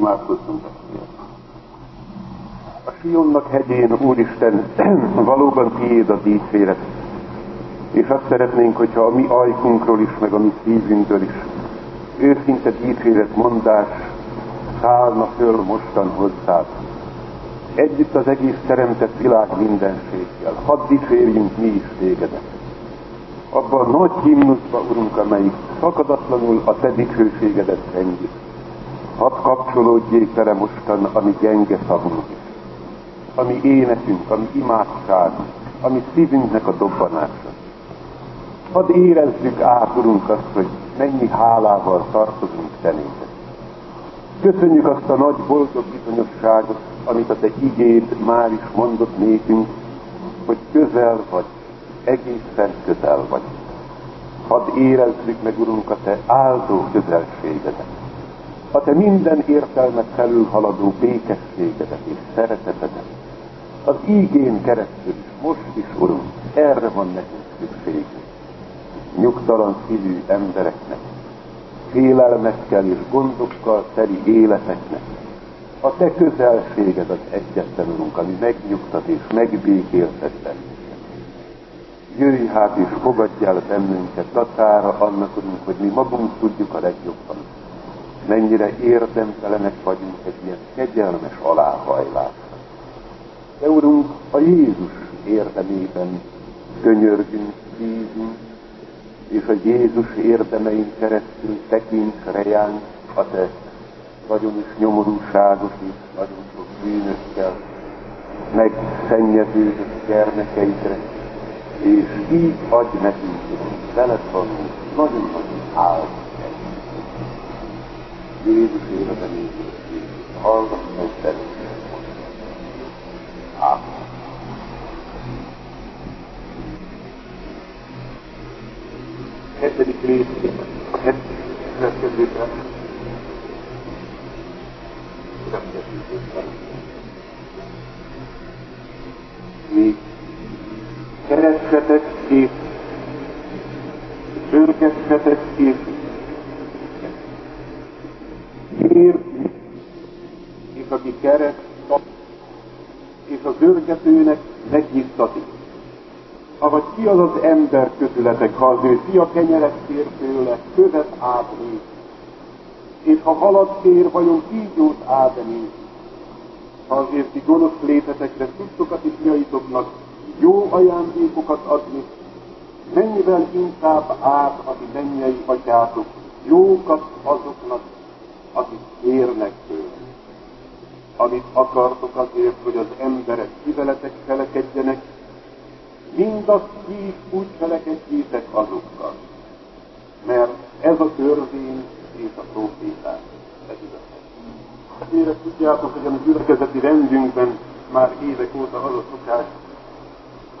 Imádkozzunk testvérek! A Sionnak hegyén, Úristen, valóban tiéd a dicséret, és azt szeretnénk, hogyha a mi ajkunkról is, meg a mi szívünkről is őszinte dicséret mondás szállna föl mostan hozzád. Együtt az egész teremtett világ mindenséggel. Hadd dicsérjünk mi is tégedet. Abban a nagy himnuszba, Urunk, amelyik szakadatlanul a Te dicsőségedet rengi. Hadd kapcsolódjék vele mostan a mi gyenge szavunk. A mi énekünk, a mi imádságunk, a szívünknek a dobbanása. Hadd érezzük át, Urunk, azt, hogy mennyi hálával tartozunk Te néked. Köszönjük azt a nagy boldog bizonyosságot, amit a Te igéd már is mondott nékünk, hogy közel vagy, egészen közel vagy. Hadd érezzük meg, Urunk, a Te áldó közelségedet, a Te minden értelmet felülhaladó békességedet és szeretetedet. Az ígén keresztül is, most is, Urunk, erre van nekünk szükségünk nyugtalan szívű embereknek, félelmekkel és gondokkal teli életeknek. A te közelséged az egyetlen Urunk, ami megnyugtat és megbékéltet bennünket. Jöjj hát és fogadj el bennünket dacára annak, Urunk, hogy mi magunk tudjuk a legjobban. Mennyire érdemtelenek vagyunk egy ilyen kegyelmes aláhajlásra. De Urunk, a Jézus érdemében könyörgünk, bízunk, és a Jézus érdemein keresztül tekints rejánk a te nagyon is nyomorúságos és nagyon sok bűnökkel megszennyeződött gyermekeidre, és így adj nekünk, veled van nagyon-nagyon áldott Jézus életemét, hallgass meg szeretnék most. Ámen. hetedik rész, a hetedik következőben, még keressetek és örgessetek és érti, keres, és az örgetőnek megnyittatik avagy ki az az ember közületek, ha az ő fia kenyeret kér tőle, követ átnéz, és ha halat kér, vajon kígyót átnéz. Ha azért ti gonosz létetekre tudtokat és fiaitoknak jó ajándékokat adni, mennyivel inkább át a ti mennyei atyátok jókat azoknak, akik kérnek tőle. Amit akartok azért, hogy az emberek kiveletek felekedjenek, mindazt ti úgy cselekedjétek azokkal. Mert ez a törvény és a proféták. Ez igaz. tudjátok, hogy a gyülekezeti rendünkben már évek óta az a szokás,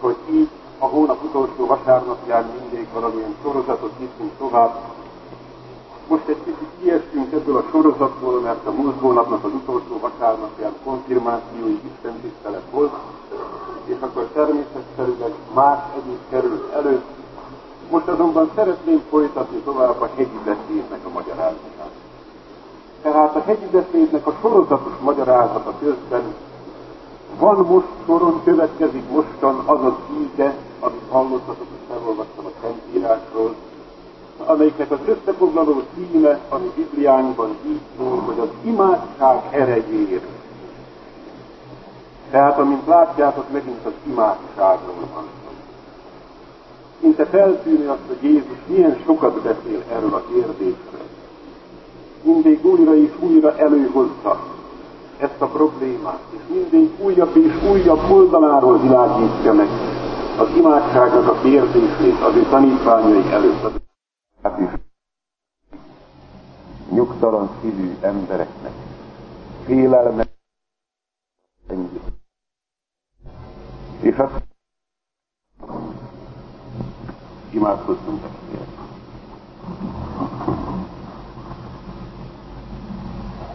hogy így a hónap utolsó vasárnapján mindig valamilyen sorozatot nyitunk tovább. Most egy kicsit kiestünk ebből a sorozatból, mert a múlt hónapnak az utolsó vasárnapján konfirmációi Isten tisztelet volt, és akkor természetszerűleg más együtt került elő. Most azonban szeretném folytatni tovább a hegyi beszédnek a magyarázatát. Tehát a hegyi beszédnek a sorozatos magyarázata közben van most soron, következik mostan az az íge, amit hallottatok, és felolvastam a Szentírásról, amelyiknek az összefoglaló címe a Bibliánkban így szól, hogy az imádság erejéért tehát, amint látjátok, megint az imádságról van szó. Szinte feltűnő azt, hogy Jézus milyen sokat beszél erről a kérdésről. Mindig újra és újra előhozza ezt a problémát, és mindig újabb és újabb oldaláról világítja meg az imádságnak a kérdését az ő tanítványai előtt. Hát is. Nyugtalan szívű embereknek, félelmet, és azt imádkozzunk testvérek.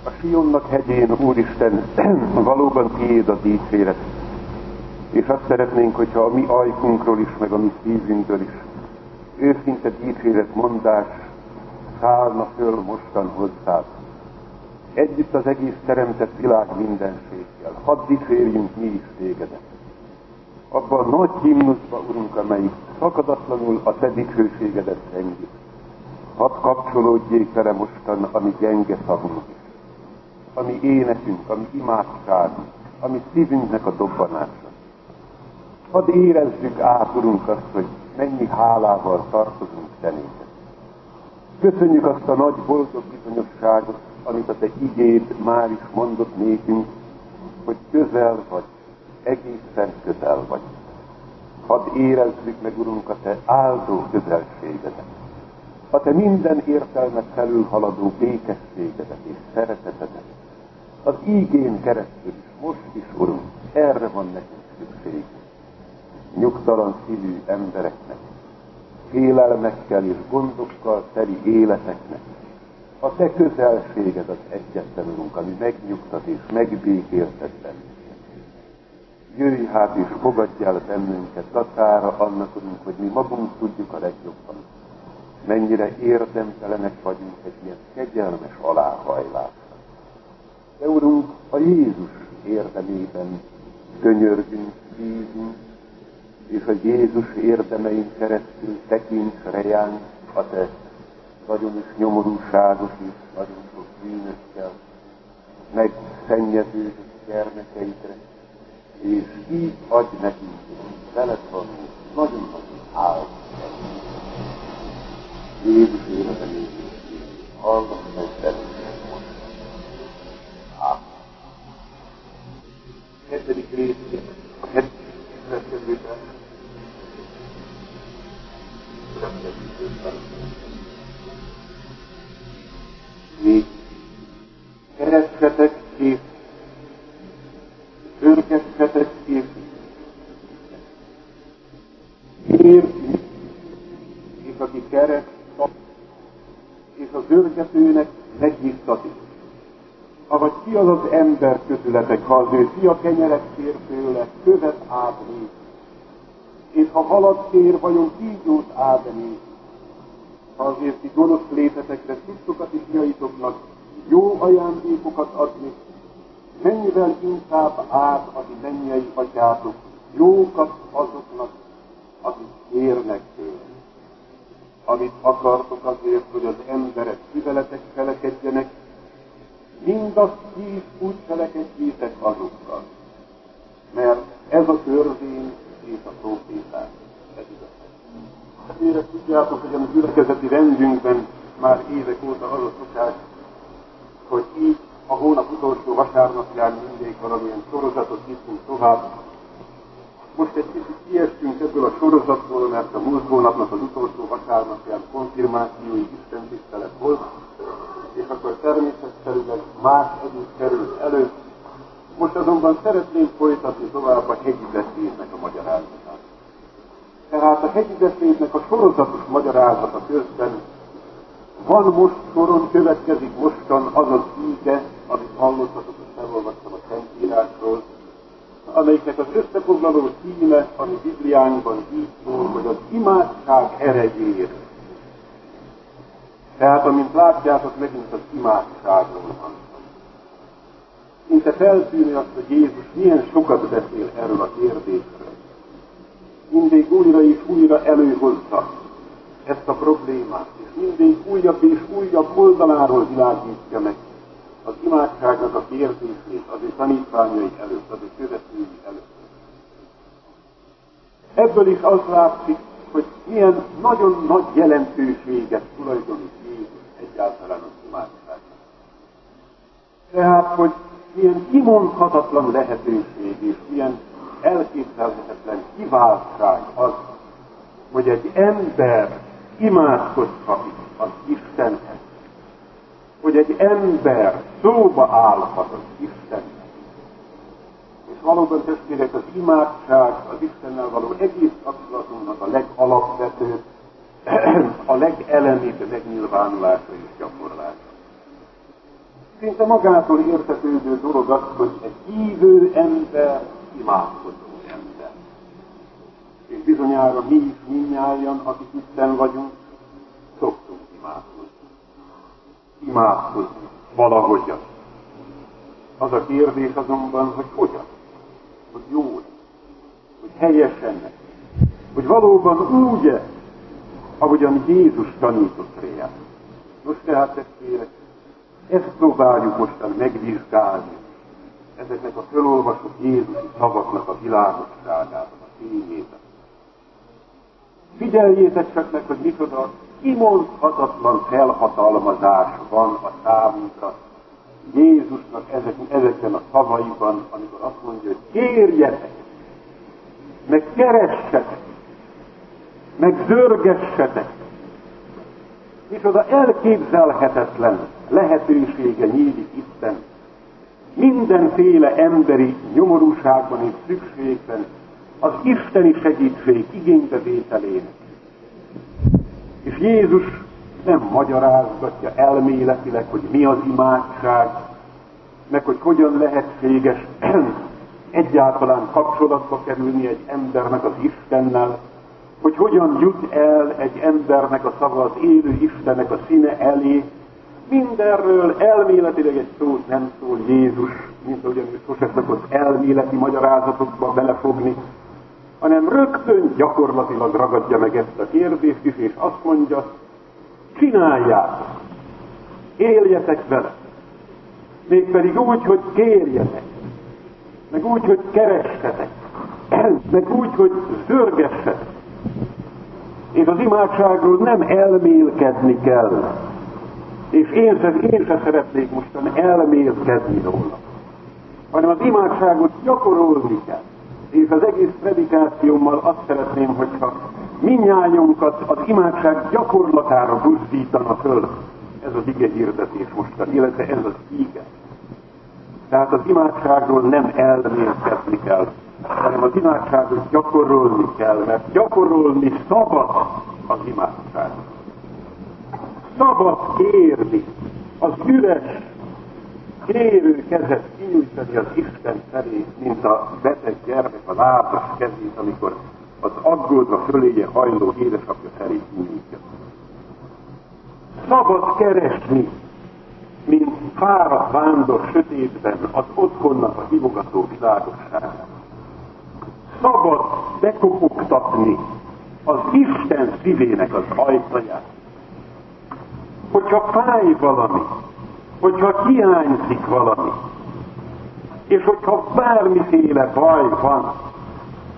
A Sionnak hegyén, Úristen, valóban tiéd a dicséret, és azt szeretnénk, hogyha a mi ajkunkról is, meg a mi szívünkről is őszinte dicséret mondás szállna föl mostan hozzád. együtt az egész teremtett világ mindenséggel. Hadd dicsérjünk mi is tégedet. Abban a nagy himnuszba, Urunk, amelyik szakadatlanul a Te dicsőségedet zengik. Hadd kapcsolódjék vele mostan a mi gyenge szavunk is, a mi énekünk, a mi imádságunk, a mi szívünknek a dobbanása. Hadd érezzük át, Urunk, azt, hogy mennyi hálával tartozunk Te néked. Köszönjük azt a nagy boldog bizonyosságot, amit a Te igéd már is mondott nékünk, hogy közel vagy, egészen közel vagy. Hadd érezzük meg, Urunk, a Te áldó közelségedet, a Te minden értelmet felülhaladó békességedet és szeretetedet. Az ígén keresztül is, most is, Urunk, erre van nekünk szükség. Nyugtalan szívű embereknek, félelmekkel és gondokkal teli életeknek, a te közelséged az egyetlen, Urunk, ami megnyugtat és megbékéltet bennünket. Jöjj hát és fogadj el bennünket datára annak, Urunk, hogy mi magunk tudjuk a legjobban, mennyire érdemtelenek vagyunk egy ilyen kegyelmes aláhajlásra. De Urunk, a Jézus érdemében könyörgünk, bízunk, és a Jézus érdemein keresztül tekints rejánk a Te nagyon is nyomorúságos és nagyon sok bűnökkel megszennyeződött gyermekeidre, és így adj nekünk, veled van nagyon-nagyon áldott. Jézus élete hallgass meg bennünket most. Hetedik rész, a hetedik következőben, még keressetek és örgessetek és érti, és aki keres, és az örgetőnek megnyugtatik. Avagy ki az ember közületek, ha az ő fia kenyeret kér tőle, követ átnék, és ha halat kér, vajon kígyót átnék, ha azért ti gonosz létetekre tudtokat is jaitoknak jó ajándékokat adni, mennyivel inkább át a ti mennyei atyátok jókat azoknak, akik kérnek tőle. Amit akartok azért, hogy az emberek kiveletek felekedjenek, mindazt is úgy felekedjétek azokkal. Mert ez a törvény és a proféták. Ez igaz. Ezért tudjátok, hogy a gyülekezeti rendünkben már évek óta az a szokás, hogy így a hónap utolsó vasárnapján mindig valamilyen sorozatot nyitunk tovább. Most egy kicsit kiestünk ebből a sorozatból, mert a múlt hónapnak az utolsó vasárnapján konfirmációi Isten tisztelet volt, és akkor természetszerűleg más együtt került elő. Most azonban szeretném folytatni tovább a hegyi beszédnek a magyarázatát. Tehát a hegyi beszédnek a sorozatos magyarázata közben van most soron, következik mostan az az íge, amit hallottatok, és felolvastam a Szentírásról, amelyiknek az összefoglaló címe a mi Bibliánkban így szól, hogy az imádság erejér. Tehát, amint látjátok, megint az imádságról van Szinte feltűnő azt, hogy Jézus milyen sokat beszél erről a kérdésről. Mindig újra és újra előhozza ezt a problémát, és mindig újabb és újabb oldaláról világítja meg az imádságnak a kérdését az ő tanítványai előtt, az ő követői előtt. Ebből is az látszik, hogy milyen nagyon nagy jelentőséget tulajdonít Jézus egyáltalán az imádságnak. Tehát, hogy milyen kimondhatatlan lehetőség és milyen elképzelhetetlen kiváltság az, hogy egy ember imádkozhat az Istenhez, hogy egy ember szóba állhat az Istenhez. És valóban testvérek, az imádság az Istennel való egész kapcsolatunknak a legalapvetőbb, a legelemibb megnyilvánulása és gyakorlása. Szinte magától értetődő dolog az, hogy egy hívő ember imádkozó ember. És bizonyára mi is minnyáján, akik itten vagyunk, szoktunk imádkozni. Imádkozni valahogyan. Az a kérdés azonban, hogy hogyan, hogy jól, hogy helyesen, hogy valóban úgy ahogyan Jézus tanított réját. Most tehát testvérek, ezt próbáljuk mostan megvizsgálni, ezeknek a fölolvasott Jézusi szavaknak a világosságát, a tényét. Figyeljétek csak meg, hogy micsoda kimondhatatlan felhatalmazás van a számunkra Jézusnak ezek, ezekben a szavaiban, amikor azt mondja, hogy kérjetek, meg keressetek, meg zörgessetek. Micsoda elképzelhetetlen lehetősége nyílik Isten mindenféle emberi nyomorúságban és szükségben az isteni segítség igénybevételének. És Jézus nem magyarázgatja elméletileg, hogy mi az imádság, meg hogy hogyan lehetséges egyáltalán kapcsolatba kerülni egy embernek az Istennel, hogy hogyan jut el egy embernek a szava az élő Istennek a színe elé. Mindenről elméletileg egy szót nem szól Jézus, mint ahogyan ő sose szokott elméleti magyarázatokba belefogni, hanem rögtön gyakorlatilag ragadja meg ezt a kérdést is, és azt mondja, csináljátok, éljetek vele, mégpedig úgy, hogy kérjetek, meg úgy, hogy keressetek, meg úgy, hogy zörgessetek. És az imádságról nem elmélkedni kell. És én sem, én sem szeretnék mostan elmélkedni róla. Hanem az imádságot gyakorolni kell. És az egész predikációmmal azt szeretném, hogyha minnyájunkat az imádság gyakorlatára buzdítana föl ez az ige hirdetés mostan, illetve ez az ige. Tehát az imádságról nem elmélkedni kell, hanem az imádságot gyakorolni kell, mert gyakorolni szabad az imádság. Szabad kérni, az üres, kérő kezet kinyújtani az Isten felé, mint a beteg gyermek a lábas kezét, amikor az aggódva föléje hajló édesapja felé kinyújtja. Szabad keresni, mint fáradt vándor sötétben az otthonnak a hívogató világosságát szabad bekopogtatni az Isten szívének az ajtaját. Hogyha fáj valami, hogyha hiányzik valami, és hogyha bármiféle baj van,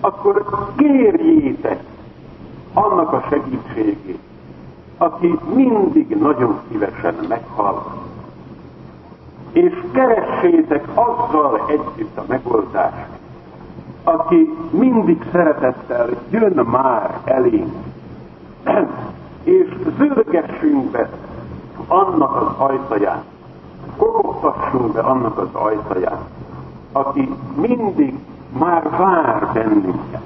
akkor kérjétek annak a segítségét, aki mindig nagyon szívesen meghallgat. És keressétek azzal együtt a megoldást, aki mindig szeretettel jön már elénk, és zörgessünk be annak az ajtaján, kopogtassunk be annak az ajtaján, aki mindig már vár bennünket,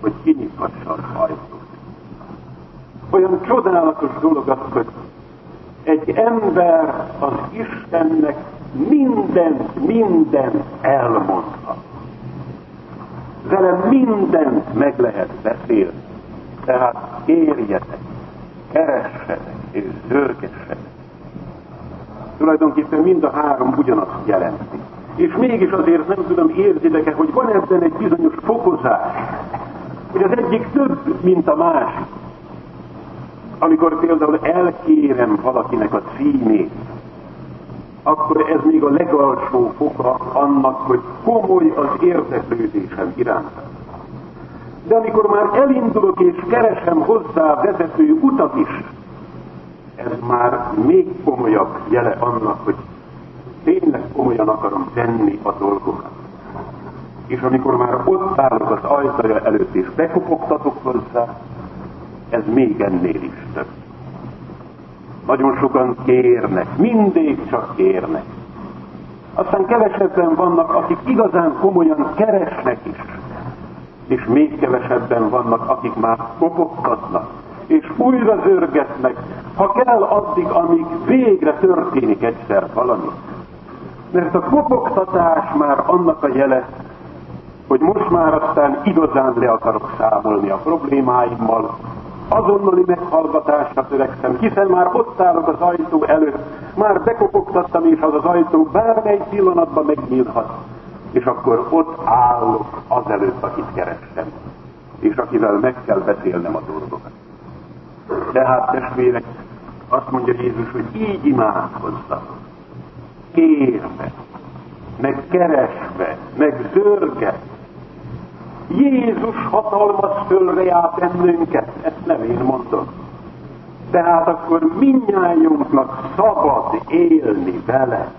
hogy kinyithassa az ajtót. Olyan csodálatos dolog az, hogy egy ember az Istennek mindent, mindent elmondhat vele mindent meg lehet beszélni. Tehát kérjetek, keressetek és zörgessetek. Tulajdonképpen mind a három ugyanazt jelenti. És mégis azért nem tudom, érzitek-e, hogy van ebben egy bizonyos fokozás, hogy az egyik több, mint a másik. Amikor például elkérem valakinek a címét, akkor ez még a legalsó foka annak, hogy komoly az érdeklődésem iránt. De amikor már elindulok és keresem hozzá vezető utat is, ez már még komolyabb jele annak, hogy tényleg komolyan akarom tenni a dolgokat. És amikor már ott állok az ajtaja előtt és bekopogtatok hozzá, ez még ennél is több. Nagyon sokan kérnek, mindig csak kérnek. Aztán kevesebben vannak, akik igazán komolyan keresnek is. És még kevesebben vannak, akik már kopogtatnak, és újra zörgetnek, ha kell addig, amíg végre történik egyszer valami. Mert a kopogtatás már annak a jele, hogy most már aztán igazán le akarok számolni a problémáimmal, azonnali meghallgatásra törekszem, hiszen már ott állok az ajtó előtt, már bekopogtattam, és az az ajtó bármely pillanatban megnyílhat. És akkor ott állok az előtt, akit kerestem, és akivel meg kell beszélnem a dolgokat. Tehát testvérek, azt mondja Jézus, hogy így imádkozzatok, kérve, meg keresve, meg zörge. Jézus hatalmaz fölre át bennünket, ezt nem én mondom. Tehát akkor minnyájunknak szabad élni vele,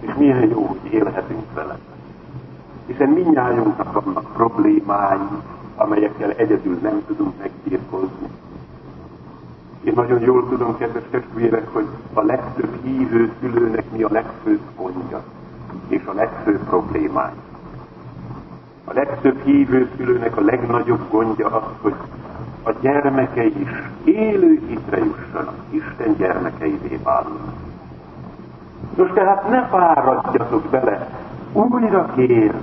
és milyen jó, hogy élhetünk vele. Hiszen minnyájunknak vannak problémái, amelyekkel egyedül nem tudunk megbírkozni. Én nagyon jól tudom, kedves testvérek, hogy a legtöbb hívő szülőnek mi a legfőbb gondja és a legfőbb problémája. A legtöbb hívő szülőnek a legnagyobb gondja az, hogy a gyermekei is élő hitre jussanak, Isten gyermekeivé válnak. Most tehát ne fáradjatok bele, újra kér,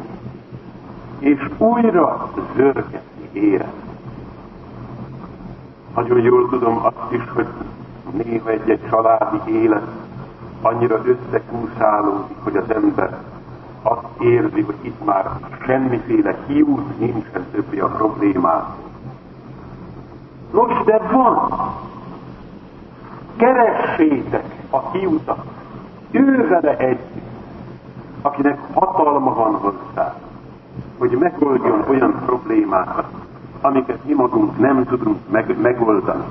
és újra zörgetni élet. Nagyon jól tudom azt is, hogy néha egy-egy családi élet annyira összekúszálódik, hogy az ember azt érzi, hogy itt már semmiféle kiút nincsen többi a problémát. Nos, de van. Keressétek a kiutat. Ő vele együtt, akinek hatalma van hozzá, hogy megoldjon olyan problémákat, amiket mi magunk nem tudunk meg, megoldani.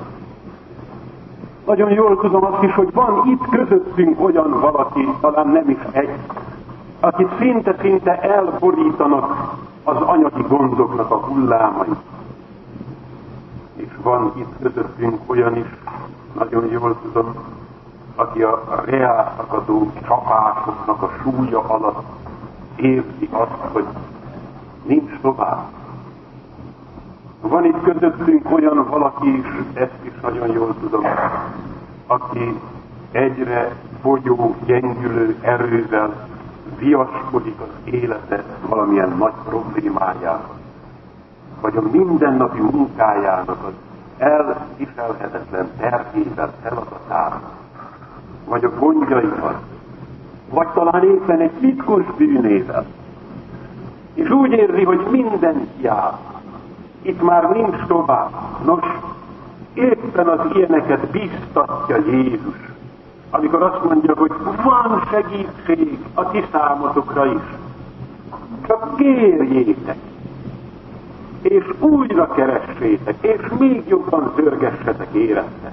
Nagyon jól tudom azt is, hogy van itt közöttünk olyan valaki, talán nem is egy, akit szinte-szinte elborítanak az anyagi gondoknak a hullámai. És van itt közöttünk olyan is, nagyon jól tudom, aki a reálszakadó csapásoknak a súlya alatt érzi azt, hogy nincs tovább. Van itt közöttünk olyan valaki is, ezt is nagyon jól tudom, aki egyre fogyó, gyengülő erővel viaskodik az élete valamilyen nagy problémájával, vagy a mindennapi munkájának az elviselhetetlen terhével, feladatával, vagy a gondjaival, vagy talán éppen egy titkos bűnével, és úgy érzi, hogy minden hiába, itt már nincs tovább. Nos, éppen az ilyeneket biztatja Jézus, amikor azt mondja, hogy van segítség a ti számotokra is. Csak kérjétek, és újra keressétek, és még jobban zörgessetek életet.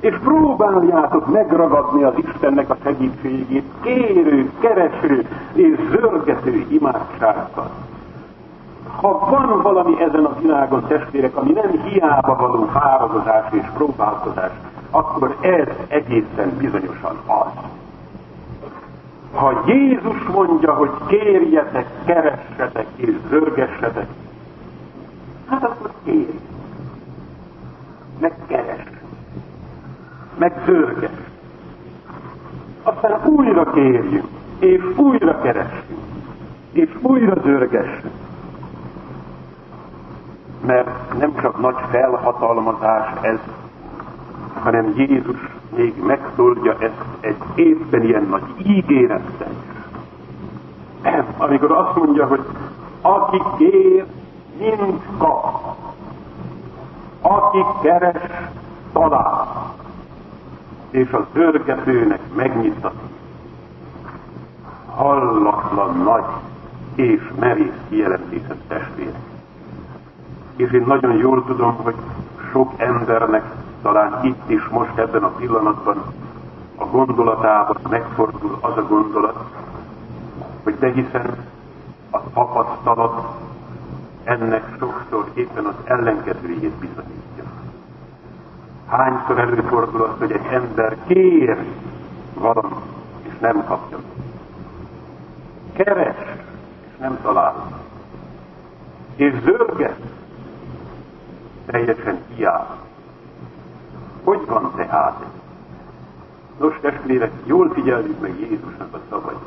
És próbáljátok megragadni az Istennek a segítségét kérő, kereső és zörgető imádsággal ha van valami ezen a világon, testvérek, ami nem hiába való fáradozás és próbálkozás, akkor ez egészen bizonyosan az. Ha Jézus mondja, hogy kérjetek, keressetek és zörgessetek, hát akkor kérj. Meg keres. Meg zörges. Aztán újra kérjünk, és újra keressünk, és újra zörgessünk mert nem csak nagy felhatalmazás ez, hanem Jézus még megszólja ezt egy éppen ilyen nagy ígérettel. Amikor azt mondja, hogy aki kér, mind kap. Aki keres, talál. És az zörgetőnek megnyitati. Hallatlan nagy és merész kijelentésed testvérek. És én nagyon jól tudom, hogy sok embernek talán itt is most ebben a pillanatban a gondolatában megfordul az a gondolat, hogy de hiszen a tapasztalat ennek sokszor éppen az ellenkezőjét bizonyítja. Hányszor előfordul az, hogy egy ember kér valamit, és nem kapja. Keres, és nem talál. És zörget, teljesen hiába. Hogy van tehát? Nos, testvérek, jól figyeljük meg Jézusnak a szavait.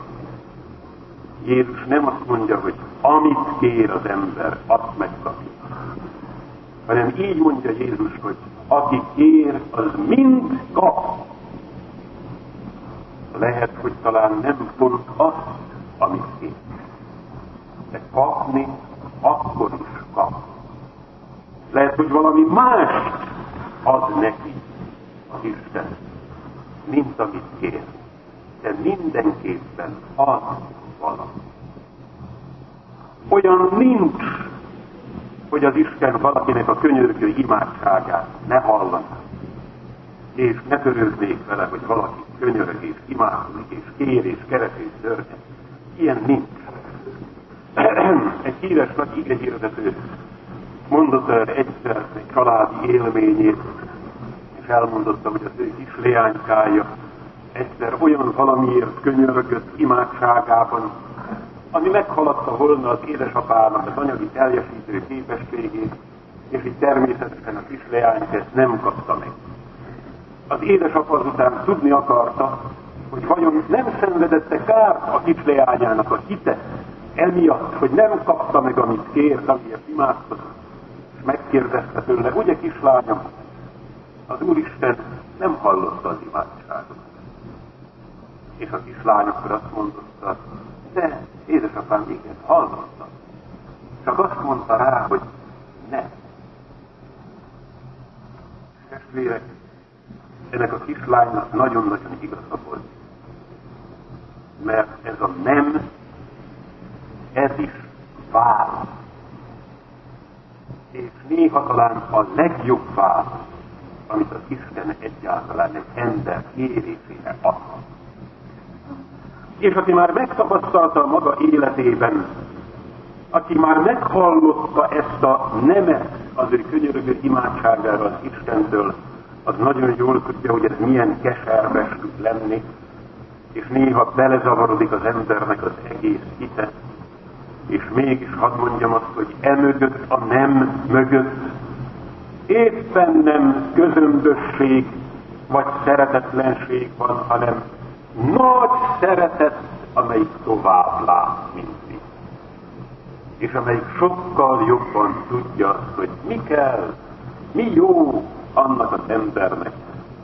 Jézus nem azt mondja, hogy amit kér az ember, azt megkapja. hanem így mondja Jézus, hogy aki kér, az mind kap. Lehet, hogy talán nem pont azt, amit kér. De kapni akkor is kap. Lehet, hogy valami más ad neki az Isten, mint amit kér. De mindenképpen az valami. Olyan nincs, hogy az Isten valakinek a könyörgő imádságát ne hallaná, és ne törődnék vele, hogy valaki könyörög és imádkozik, és kér és keres és dörget. Ilyen nincs. egy híres nagy igényhirdető mondott el egyszer egy családi élményét, és elmondotta, hogy az ő kis leánykája egyszer olyan valamiért könyörögött imádságában, ami meghaladta volna az édesapának az anyagi teljesítő képességét, és így természetesen a kis ezt nem kapta meg. Az édesapa azután tudni akarta, hogy vajon nem szenvedette kárt a kis leányának a hite, emiatt, hogy nem kapta meg, amit kért, amiért imádkozott, megkérdezte tőle, ugye kislányom, az Úristen nem hallotta az imádságot. És a kislány akkor azt mondotta, de édesapám, igen, hallottam. Csak azt mondta rá, hogy ne. Testvérek, ennek a kislánynak nagyon-nagyon igaza volt. Mert ez a nem, ez is válasz. És néha talán a legjobb válasz, amit az Isten egyáltalán egy ember kérésére adhat. És aki már megtapasztalta maga életében, aki már meghallotta ezt a nemet az ő könyörögő imádságára az Istentől, az nagyon jól tudja, hogy ez milyen keserves tud lenni, és néha belezavarodik az embernek az egész hite, és mégis hadd mondjam azt, hogy emögött a nem mögött éppen nem közömbösség vagy szeretetlenség van, hanem nagy szeretet, amelyik tovább lát, mint mi. És amelyik sokkal jobban tudja azt, hogy mi kell, mi jó annak az embernek,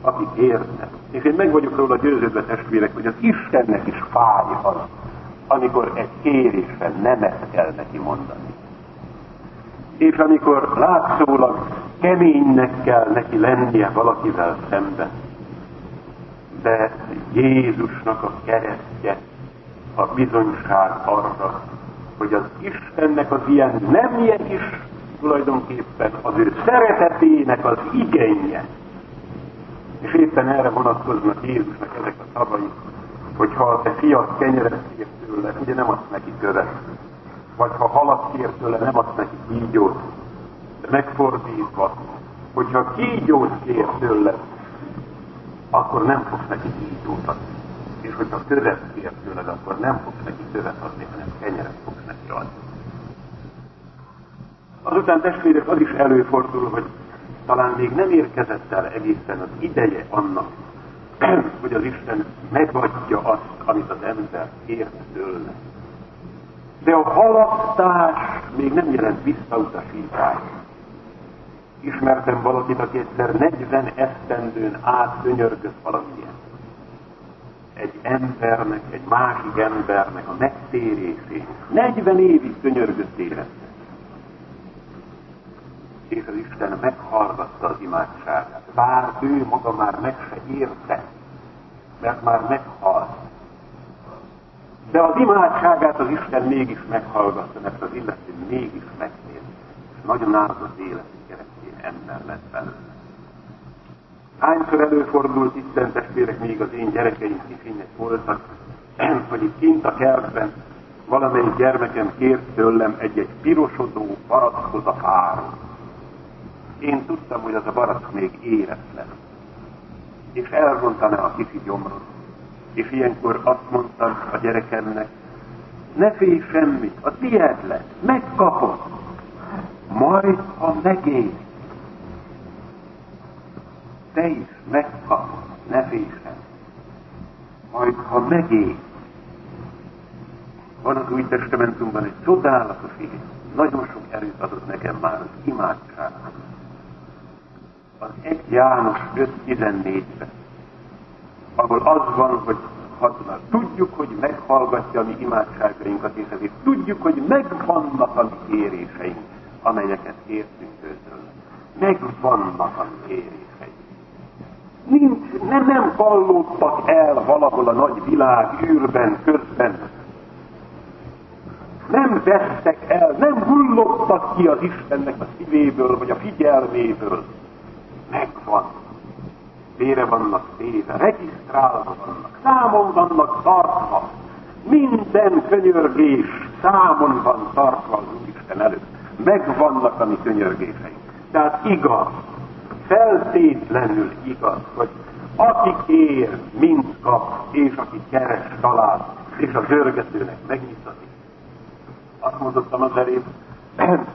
aki érte. És én meg vagyok róla győződve testvérek, hogy az Istennek is fáj az, amikor egy kérésre nemet kell neki mondani. És amikor látszólag keménynek kell neki lennie valakivel szemben, de Jézusnak a keresztje a bizonyság arra, hogy az Istennek az ilyen nemje is tulajdonképpen az ő szeretetének az igénye. És éppen erre vonatkoznak Jézusnak ezek a szavai, hogy ha a te fiat kenyeret tőle, ugye nem adsz neki követ, vagy ha halat kér tőle, nem adsz neki kígyót, de megfordítva, hogyha kígyót kér tőle, akkor nem fogsz neki kígyót adni. És hogyha követ kér tőled, akkor nem fogsz neki követ adni, hanem kenyeret fogsz neki adni. Azután testvérek az is előfordul, hogy talán még nem érkezett el egészen az ideje annak, hogy az Isten megadja azt, amit az ember kért tőle. De a halasztás még nem jelent visszautasítást. Ismertem valakit, aki egyszer 40 esztendőn át könyörgött valamilyen. Egy embernek, egy másik embernek a megtérését. 40 évig könyörgött érette. És az Isten meghallgatta az imádságát. Bár ő maga már meg se érte, mert már meghalt. De az imádságát az Isten mégis meghallgatta, mert az illető mégis megtért. És nagyon áldott életét ember lett belőle. Hányszor előfordult itt testvérek, még az én gyerekeim kifények voltak, hogy itt kint a kertben valamelyik gyermekem kért tőlem egy-egy pirosodó barackot a fáról. Én tudtam, hogy az a barack még éretlen, és elrontaná a kicsi gyomrot. És ilyenkor azt mondtam a gyerekemnek, ne félj semmit, a tiéd lett, megkapod. Majd, ha megész, te is megkapod, ne féljen. Majd, ha megég, Van az Új Testamentumban egy csodálatos ige. Nagyon sok erőt adott nekem már az imádságnak. Az 1 János 5.14-ben, ahol az van, hogy hatna, tudjuk, hogy meghallgatja a mi imádságainkat, és ezért tudjuk, hogy megvannak a mi kéréseink, amelyeket értünk őtől. Megvannak a mi kéréseink. Nincs, nem, nem hallottak el valahol a nagy világ űrben, közben, nem vesztek el, nem hullottak ki az Istennek a szívéből, vagy a figyelméből. Megvan. Vére vannak téve, regisztrálva vannak, számon vannak tartva. Minden könyörgés számon van tartva az Úristen előtt. Megvannak a mi könyörgéseink. Tehát igaz, feltétlenül igaz, hogy aki kér, mind kap, és aki keres, talál, és az örgetőnek megnyitatik azt mondottam az előbb,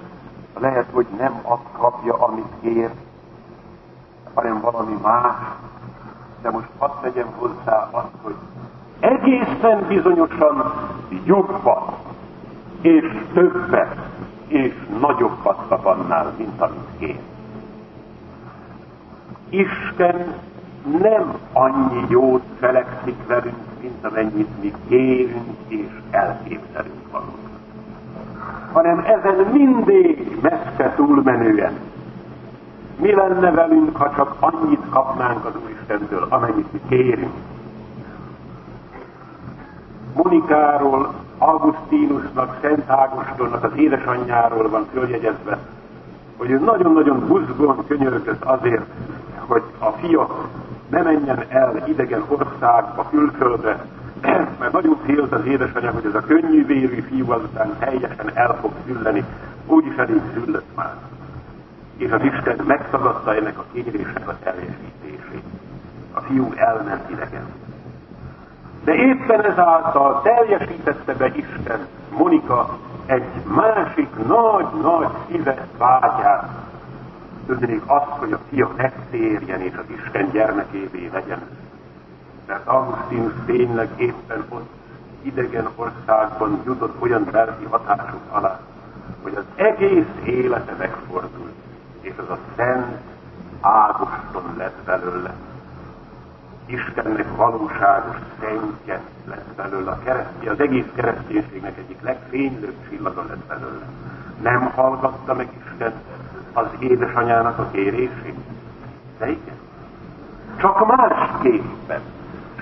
lehet, hogy nem azt kapja, amit kér, hanem valami más, de most azt tegyem hozzá azt, hogy egészen bizonyosan jobbat, és többet, és nagyobbat kap annál, mint amit kér. Isten nem annyi jót felekszik velünk, mint amennyit mi kérünk és elképzelünk valóban hanem ezen mindig messze túlmenően. Mi lenne velünk, ha csak annyit kapnánk az Úristentől, amennyit mi kérünk? Monikáról, Augustinusnak, Szent Ágostonnak, az édesanyjáról van följegyezve, hogy ő nagyon-nagyon buzgón könyörgött azért, hogy a fia ne menjen el idegen országba, külföldre, mert nagyon félt az édesanyja, hogy ez a könnyű vérű fiú azután teljesen el fog szülleni, úgyis elég szüllött már. És az Isten megtagadta ennek a kérésnek a teljesítését. A fiú elment idegen. De éppen ezáltal teljesítette be Isten Monika egy másik nagy-nagy szíves vágyát. Tudnék azt, hogy a fia megtérjen és az Isten gyermekévé legyen mert Augustinus tényleg éppen ott idegen országban jutott olyan lelki hatások alá, hogy az egész élete megfordult, és az a szent Ágoston lett belőle. Istennek valóságos szentje lett belőle. A keresztény, az egész kereszténységnek egyik legfénylőbb csillaga lett belőle. Nem hallgatta meg Isten az édesanyának a kérését? De igen. Csak másképpen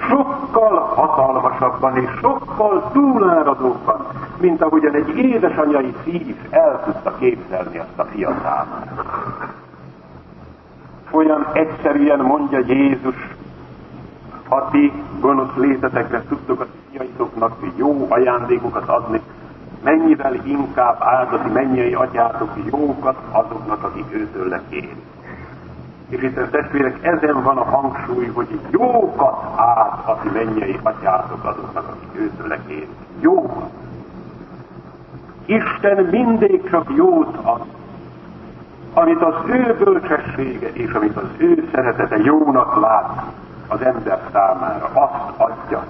sokkal hatalmasabban és sokkal túláradóbban, mint ahogyan egy édesanyai szív el tudta képzelni azt a fiat számára. Olyan egyszerűen mondja Jézus, ha ti gonosz létetekre tudtok a fiaitoknak jó ajándékokat adni, mennyivel inkább áldati mennyei atyátok jókat azoknak, akik őtől lekérik. És a testvérek, ezen van a hangsúly, hogy jókat át a ti mennyei atyátok azoknak, akik őtől kér. Jókat. Isten mindig csak jót ad, amit az ő bölcsessége és amit az ő szeretete jónak lát az ember számára, azt adja.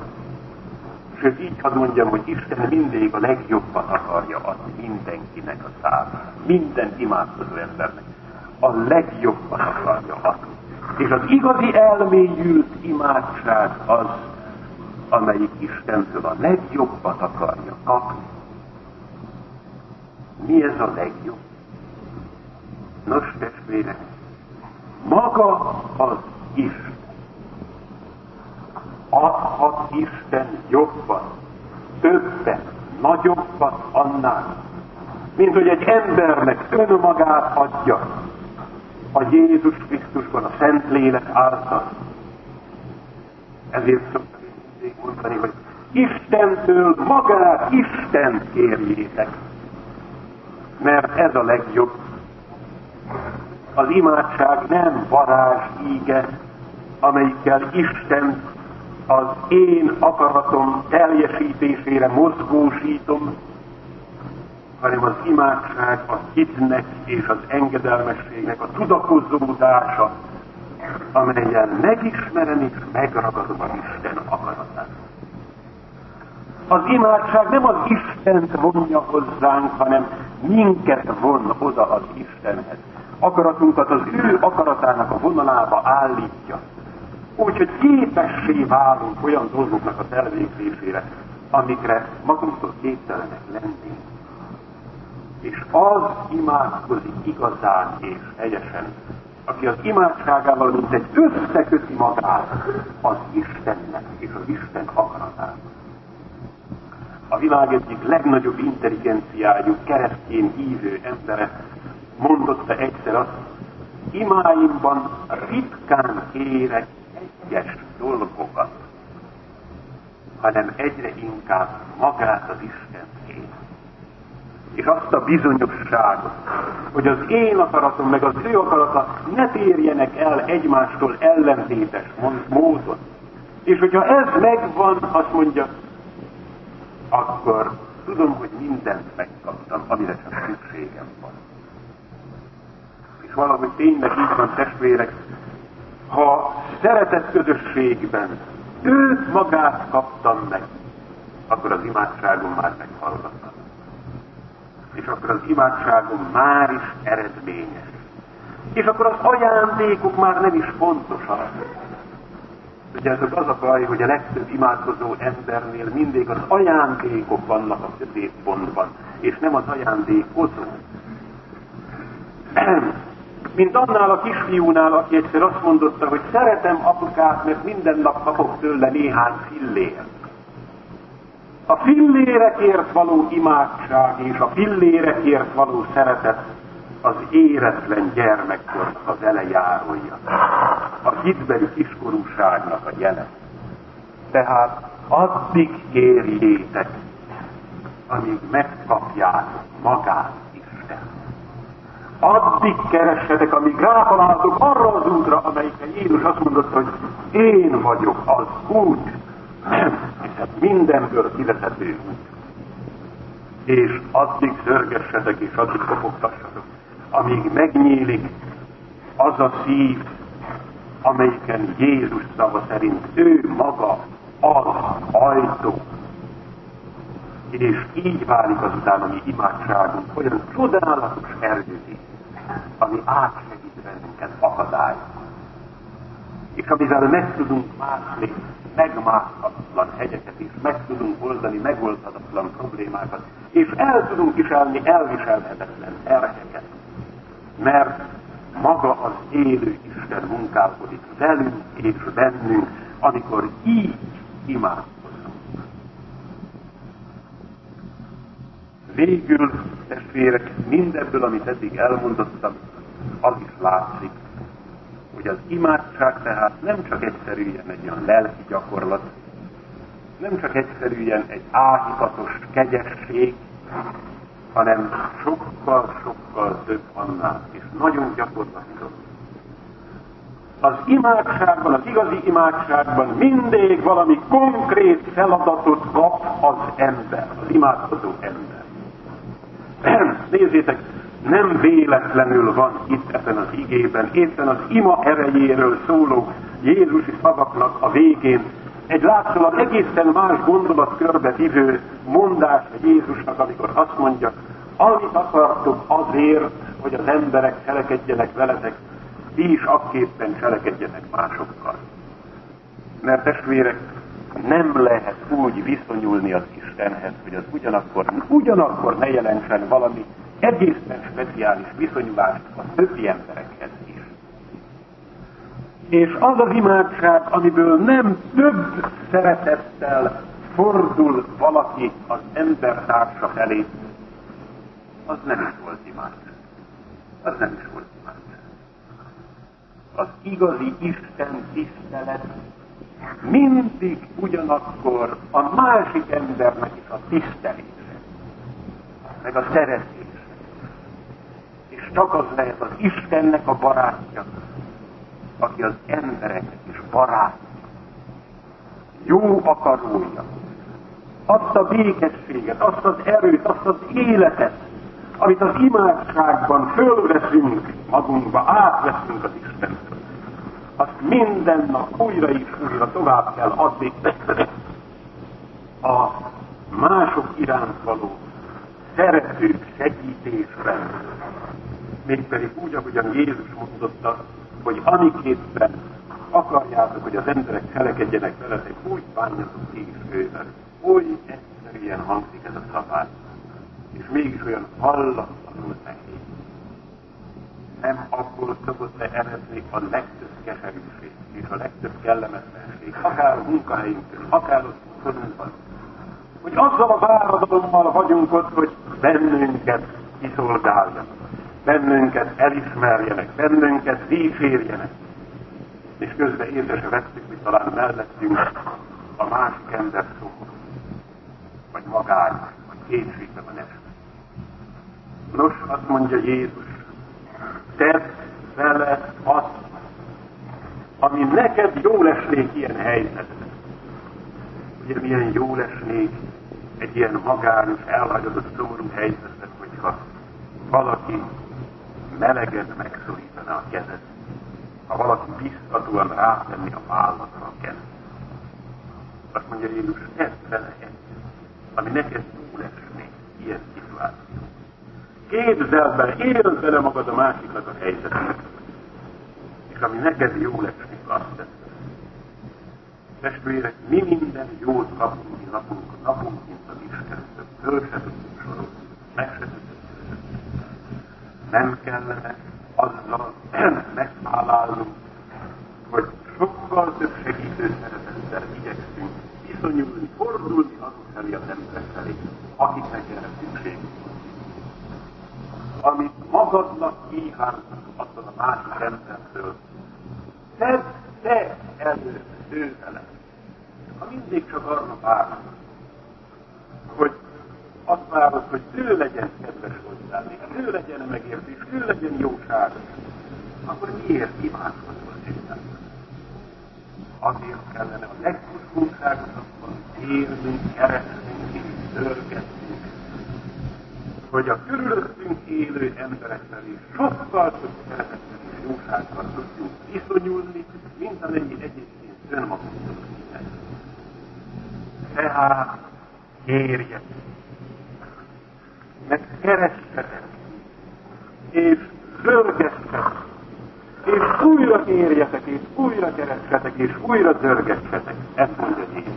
Sőt, így hadd mondjam, hogy Isten mindig a legjobbat akarja adni mindenkinek a számára, minden imádkozó embernek a legjobbat akarja adni. És az igazi elmélyült imádság az, amelyik Istentől a legjobbat akarja kapni. Mi ez a legjobb? Nos, testvérek, maga az Isten. Adhat Isten jobban, többet, nagyobbat annál, mint hogy egy embernek önmagát adja, a Jézus Krisztusban, a Szent Lélek által. Ezért szoktam mondani, hogy Istentől magát Isten kérjétek, mert ez a legjobb. Az imádság nem varázs íge, amelyikkel Isten az én akaratom teljesítésére mozgósítom, hanem az imádság a hitnek és az engedelmességnek a tudakozódása, amelyen megismerem és megragadom az Isten akaratát. Az imádság nem az Istent vonja hozzánk, hanem minket von oda az Istenhez. Akaratunkat az ő akaratának a vonalába állítja. Úgyhogy képessé válunk olyan dolgoknak az elvégzésére, amikre magunktól képtelenek lennénk. És az imádkozik igazán és helyesen, aki az imádságával mint egy összeköti magát az Istennek és az Isten akaratának. A világ egyik legnagyobb intelligenciájú keresztény hívő embere mondotta egyszer azt, imáimban ritkán kérek egyes dolgokat, hanem egyre inkább magát az Isten kér. És azt a bizonyosságot, hogy az én akaratom meg az ő akarata ne térjenek el egymástól ellentétes módon. És hogyha ez megvan, azt mondja, akkor tudom, hogy mindent megkaptam, amire csak szükségem van. És valahogy tényleg így van, testvérek, ha szeretett közösségben őt magát kaptam meg, akkor az imádságom már meghallgattam. És akkor az imádságom már is eredményes. És akkor az ajándékok már nem is fontosak. Ugye ez az a baj, hogy a legtöbb imádkozó embernél mindig az ajándékok vannak a középpontban, és nem az ajándékozó. Mint annál a kisfiúnál, aki egyszer azt mondotta, hogy szeretem apukát, mert minden nap kapok tőle néhány fillért. A fillérekért való imádság és a fillérekért való szeretet az éretlen gyermekkornak az elejárója, a hitbeli kiskorúságnak a jele. Tehát addig kérjétek, amíg megkapjátok magát Isten. Addig keressetek, amíg rátaláltok arra az útra, amelyikre Jézus azt mondott, hogy én vagyok az út, hiszen mindenből kivezető út. És addig zörgessetek, és addig kopogtassatok, amíg megnyílik az a szív, amelyiken Jézus szava szerint ő maga az ajtó. És így válik azután a mi imádságunk olyan csodálatos erővé, ami átsegít bennünket akadály. És amivel meg tudunk mászni megmászhatatlan hegyeket is, meg tudunk oldani megoldhatatlan problémákat, és el tudunk viselni elviselhetetlen terheket mert maga az élő Isten munkálkodik velünk és bennünk, amikor így imádkozunk. Végül, testvérek, mindebből, amit eddig elmondottam, az is látszik, hogy az imádság tehát nem csak egyszerűen egy olyan lelki gyakorlat, nem csak egyszerűen egy áhítatos kegyesség, hanem sokkal-sokkal több annál, és nagyon gyakorlatilag. Az imádságban, az igazi imádságban mindig valami konkrét feladatot kap az ember, az imádkozó ember. Nézzétek, nem véletlenül van itt ebben az igében, éppen az ima erejéről szóló Jézusi szavaknak a végén egy látszólag egészen más gondolatkörbe vívő mondás Jézusnak, amikor azt mondja, amit akartok azért, hogy az emberek cselekedjenek veletek, ti is akképpen cselekedjenek másokkal. Mert testvérek, nem lehet úgy viszonyulni az Istenhez, hogy az ugyanakkor, ugyanakkor ne jelentsen valami egészen speciális viszonyulást a többi emberekhez. És az az imádság, amiből nem több szeretettel fordul valaki az embertársa felé, az nem is volt imádság. Az nem is volt imádság. Az igazi Isten tisztelet mindig ugyanakkor a másik embernek is a tisztelése, meg a szeretése. És csak az lehet az Istennek a barátja, aki az embereknek is barátja. Jó akarója. Azt a békességet, azt az erőt, azt az életet, amit az imádságban fölveszünk magunkba, átveszünk az Istentől, azt minden nap újra és újra tovább kell adni a iránt való szerető segítésben, mégpedig úgy, ahogyan Jézus mondotta, hogy amiképpen akarjátok, hogy az emberek cselekedjenek veletek, úgy bánjatok ti is ővel. Oly egyszerűen hangzik ez a szabály, és mégis olyan hallatlanul nehéz. Nem abból szokott-e eredni a legtöbb keserűség és a legtöbb kellemetlenség, akár a munkahelyünkön, akár az otthonunkban, hogy azzal a váradalommal vagyunk ott, hogy bennünket kiszolgáljanak, bennünket elismerjenek, bennünket dicsérjenek, és közben észre vettük, hogy talán mellettünk a másik ember szomorú, vagy magányos, vagy kétségbe van esve. Nos, azt mondja Jézus, tedd vele azt, ami neked jó lesnék ilyen helyzetben. Ugye milyen jó lesnék egy ilyen magányos, elhagyadott, szomorú helyzetben, hogyha valaki melegen megszorítaná a kezed, ha valaki biztatóan rátenni a vállatra a kezed. Azt mondja Jézus, ez vele egy, ami neked jó lesnék ilyen szituáció. Képzeld be, éld bele magad a másiknak a helyzetet. És ami neked jó lesnék, azt teszed. Testvérek, mi minden jót kapunk mi napunk, naponként az Istentől. Föl se tudjuk sorolni, meg se Nem kellene azzal megszállálnunk, hogy sokkal több segítő szeretettel igyekszünk viszonyulni, fordulni azok felé az emberek felé, akiknek erre szükség amit magadnak kívánsz attól a másik embertől. Tedd te előtt ő vele. Ha mindig csak arra vársz, hogy azt várod, hogy ő legyen kedves hozzád, és ő legyen megértés, ő legyen jóságos, akkor miért imádkozol Isten? Azért kellene a legkuszkultságosabban élnünk, keresnünk és törgetnünk, hogy a körülöttünk élő emberekkel is sokkal több szeretettel és jósággal tudjunk viszonyulni, mint amennyi egyébként önmagunktól Tehát kérjetek, meg keressetek, és zörgessetek, és újra kérjetek, és újra keressetek, és újra zörgessetek. Ezt mondja Jézus.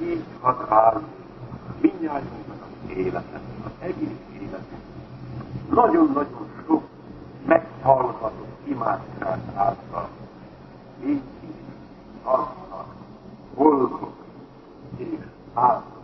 Így hat állunk mindnyájunknak az életet, az egész életet. Nagyon-nagyon sok meghallgatott imádság által. Így is, aznak, boldog és áldott